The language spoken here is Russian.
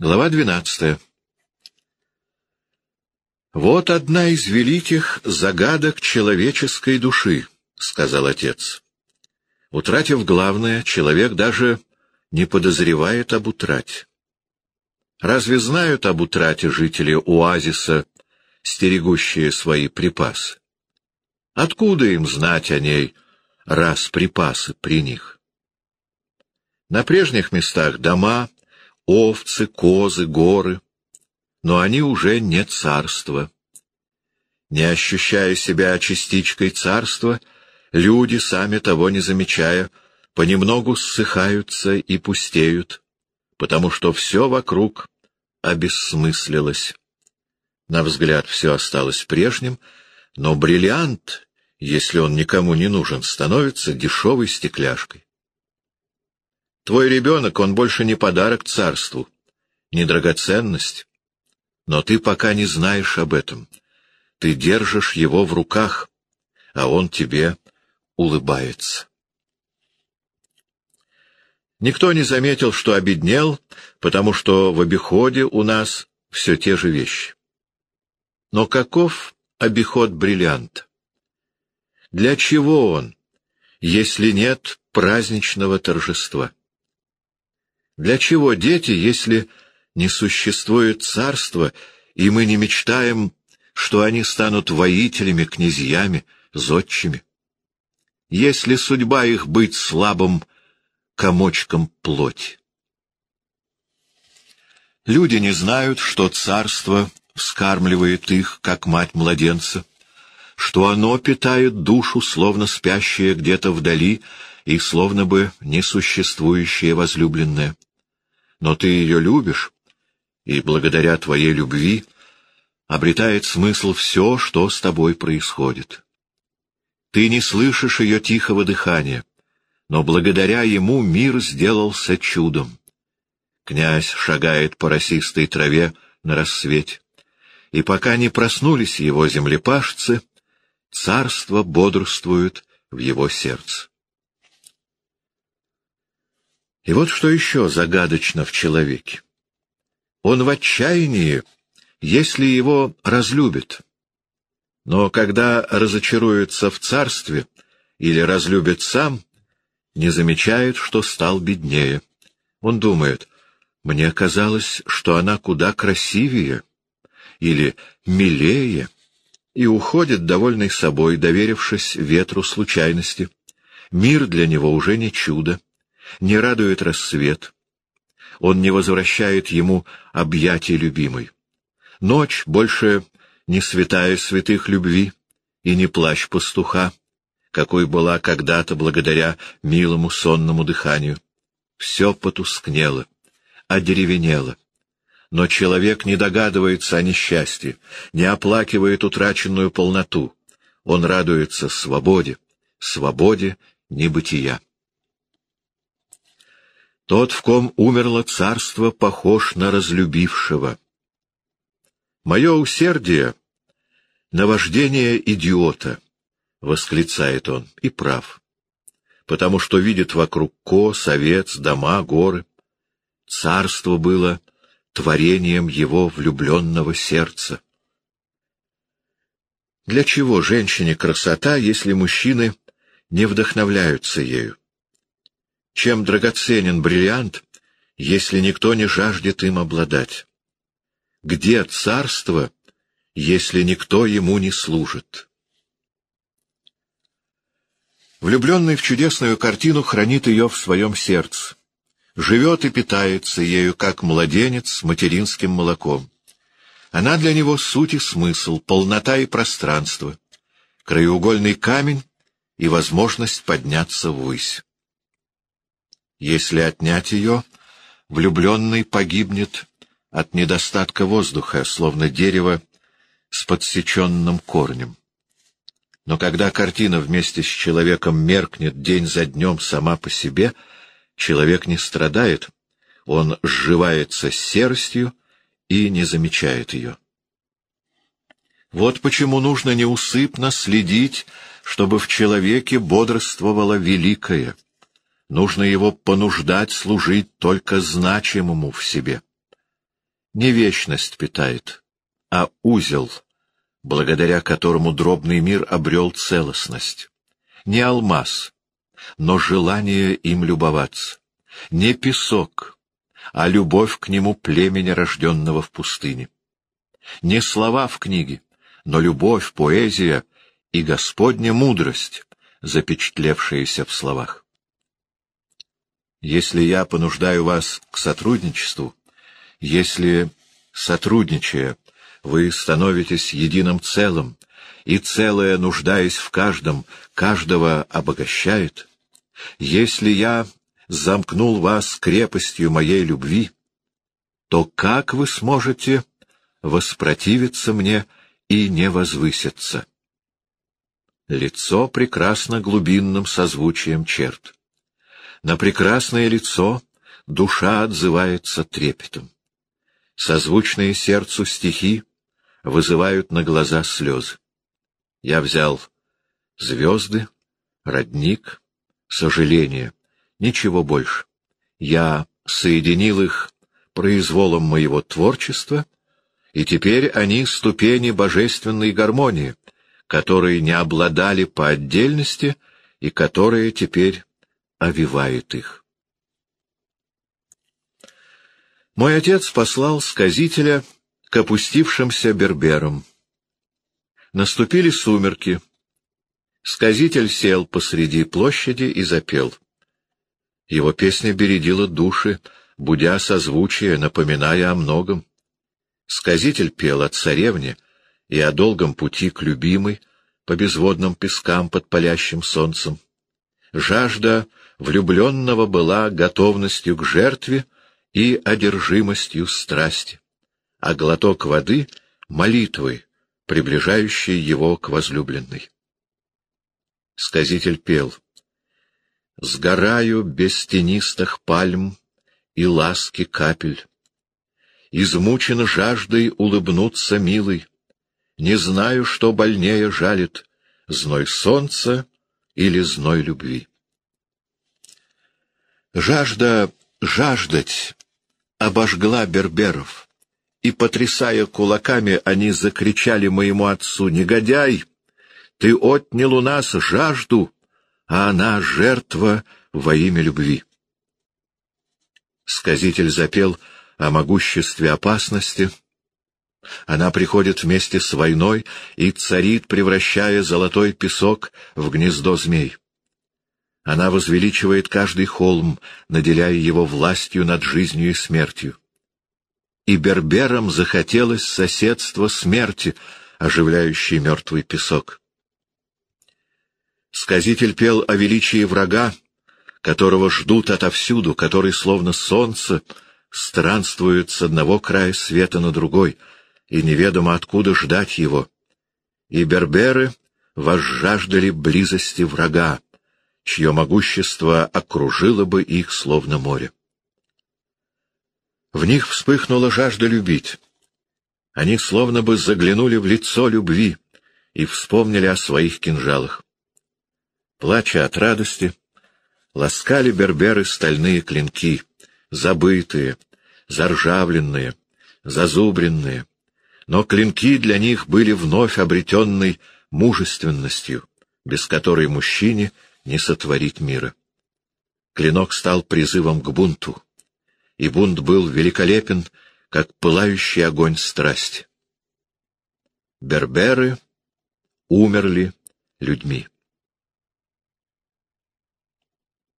Глава двенадцатая. «Вот одна из великих загадок человеческой души», — сказал отец. «Утратив главное, человек даже не подозревает об утрате. Разве знают об утрате жители оазиса, стерегущие свои припасы? Откуда им знать о ней, раз припасы при них? На прежних местах дома, овцы, козы, горы, но они уже не царство. Не ощущая себя частичкой царства, люди, сами того не замечая, понемногу ссыхаются и пустеют, потому что все вокруг обессмыслилось. На взгляд все осталось прежним, но бриллиант, если он никому не нужен, становится дешевой стекляшкой. Твой ребенок, он больше не подарок царству, не драгоценность. Но ты пока не знаешь об этом. Ты держишь его в руках, а он тебе улыбается. Никто не заметил, что обеднел, потому что в обиходе у нас все те же вещи. Но каков обиход бриллианта? Для чего он, если нет праздничного торжества? Для чего дети, если не существует царства, и мы не мечтаем, что они станут воителями, князьями, зодчими? Если судьба их быть слабым комочком плоти? Люди не знают, что царство вскармливает их, как мать младенца, что оно питает душу, словно спящая где-то вдали и словно бы несуществующая возлюбленная но ты ее любишь, и благодаря твоей любви обретает смысл все, что с тобой происходит. Ты не слышишь ее тихого дыхания, но благодаря ему мир сделался чудом. Князь шагает по росистой траве на рассвете, и пока не проснулись его землепашцы, царство бодрствует в его сердце. И вот что еще загадочно в человеке. Он в отчаянии, если его разлюбит. Но когда разочаруется в царстве или разлюбит сам, не замечает, что стал беднее. Он думает, мне казалось, что она куда красивее или милее, и уходит, довольный собой, доверившись ветру случайности. Мир для него уже не чудо не радует рассвет. Он не возвращает ему объятий любимой. Ночь больше не святая святых любви и не плащ пастуха, какой была когда-то благодаря милому сонному дыханию. Все потускнело, одеревенело. Но человек не догадывается о несчастье, не оплакивает утраченную полноту. Он радуется свободе, свободе небытия. Тот, в ком умерло царство, похож на разлюбившего. Мое усердие — наваждение идиота, — восклицает он, и прав, потому что видит вокруг кос, овец, дома, горы. Царство было творением его влюбленного сердца. Для чего женщине красота, если мужчины не вдохновляются ею? Чем драгоценен бриллиант, если никто не жаждет им обладать? Где царство, если никто ему не служит? Влюбленный в чудесную картину хранит ее в своем сердце, живет и питается ею, как младенец с материнским молоком. Она для него суть и смысл, полнота и пространство, краеугольный камень и возможность подняться ввысь. Если отнять ее, влюбленный погибнет от недостатка воздуха, словно дерево с подсеченным корнем. Но когда картина вместе с человеком меркнет день за днем сама по себе, человек не страдает, он сживается серостью и не замечает ее. Вот почему нужно неусыпно следить, чтобы в человеке бодрствовало великое — Нужно его понуждать служить только значимому в себе. не вечность питает, а узел, благодаря которому дробный мир обрел целостность. Не алмаз, но желание им любоваться. Не песок, а любовь к нему племени, рожденного в пустыне. Не слова в книге, но любовь, поэзия и Господня мудрость, запечатлевшиеся в словах. Если я понуждаю вас к сотрудничеству, если, сотрудничая, вы становитесь единым целым, и целое, нуждаясь в каждом, каждого обогащает, если я замкнул вас крепостью моей любви, то как вы сможете воспротивиться мне и не возвыситься? Лицо прекрасно глубинным созвучием черт. На прекрасное лицо душа отзывается трепетом. Созвучные сердцу стихи вызывают на глаза слезы. Я взял звезды, родник, сожаление, ничего больше. Я соединил их произволом моего творчества, и теперь они ступени божественной гармонии, которые не обладали по отдельности и которые теперь овивает их. Мой отец послал сказителя к опустившимся берберам. Наступили сумерки. Сказитель сел посреди площади и запел. Его песня бередила души, будя созвучие, напоминая о многом. Сказитель пел о царевне и о долгом пути к любимой по безводным пескам под палящим солнцем. Жажда влюбленного была готовностью к жертве и одержимостью страсти, а глоток воды — молитвой, приближающей его к возлюбленной. Сказитель пел «Сгораю без тенистых пальм и ласки капель. Измучен жаждой улыбнуться милый, не знаю, что больнее жалит, зной солнца или зной любви. Жажда жаждать обожгла берберов, и, потрясая кулаками, они закричали моему отцу, «Негодяй! Ты отнял у нас жажду, а она жертва во имя любви!» Сказитель запел о могуществе опасности. Она приходит вместе с войной и царит, превращая золотой песок в гнездо змей. Она возвеличивает каждый холм, наделяя его властью над жизнью и смертью. И берберам захотелось соседство смерти, оживляющей мертвый песок. Сказитель пел о величии врага, которого ждут отовсюду, который, словно солнце, странствует с одного края света на другой, и неведомо откуда ждать его. И берберы возжаждали близости врага, чье могущество окружило бы их словно море. В них вспыхнула жажда любить. Они словно бы заглянули в лицо любви и вспомнили о своих кинжалах. Плача от радости, ласкали берберы стальные клинки, забытые, заржавленные, зазубренные, но клинки для них были вновь обретенной мужественностью, без которой мужчине — не сотворить мира. Клинок стал призывом к бунту, и бунт был великолепен, как пылающий огонь страсти. Берберы умерли людьми.